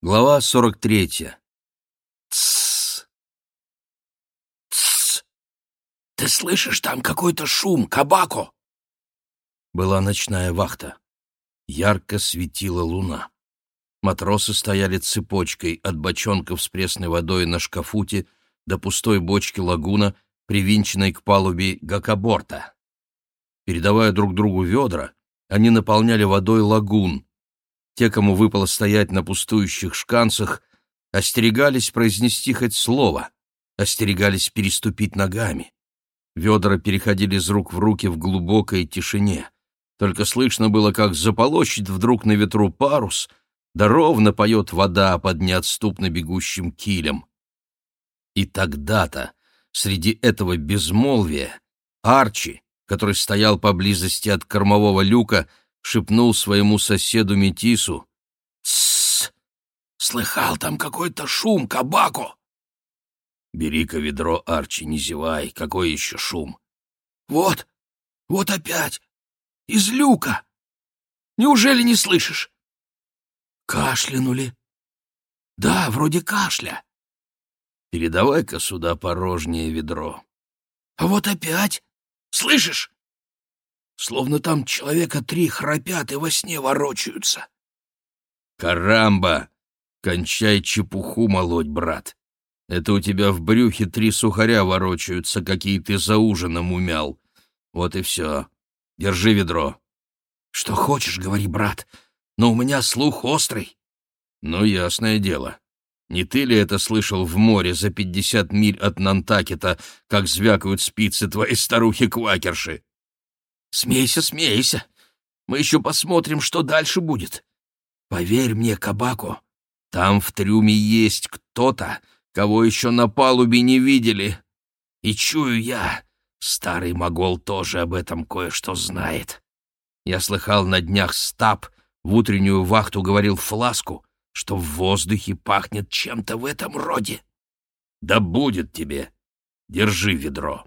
Глава 43. Тссс. Тссс. Ты слышишь там какой-то шум, кабако? Была ночная вахта. Ярко светила луна. Матросы стояли цепочкой от бочонков с пресной водой на шкафуте до пустой бочки лагуна, привинченной к палубе гакоборта. Передавая друг другу ведра, они наполняли водой лагун. Те, кому выпало стоять на пустующих шканцах, остерегались произнести хоть слово, остерегались переступить ногами. Ведра переходили из рук в руки в глубокой тишине. Только слышно было, как заполощет вдруг на ветру парус, да ровно поет вода под неотступно бегущим килем. И тогда-то, среди этого безмолвия, Арчи, который стоял поблизости от кормового люка, шепнул своему соседу Метису. «Тссс! Слыхал там какой-то шум, кабако!» «Бери-ка ведро, Арчи, не зевай, какой еще шум?» «Вот, вот опять! Из люка! Неужели не слышишь?» «Кашлянули?» «Да, вроде кашля». «Передавай-ка сюда порожнее ведро». «А вот опять! Слышишь? Словно там человека три храпят и во сне ворочаются». «Карамба! Кончай чепуху молоть, брат. Это у тебя в брюхе три сухаря ворочаются, какие ты за ужином умял. Вот и все. Держи ведро». «Что хочешь, говори, брат, но у меня слух острый». «Ну, ясное дело. Не ты ли это слышал в море за пятьдесят миль от Нантакета, как звякают спицы твоей старухи-квакерши?» «Смейся, смейся. Мы еще посмотрим, что дальше будет. Поверь мне, Кабако, там в трюме есть кто-то, кого еще на палубе не видели. И чую я, старый могол тоже об этом кое-что знает. Я слыхал на днях стаб, в утреннюю вахту говорил Фласку, что в воздухе пахнет чем-то в этом роде. Да будет тебе. Держи ведро.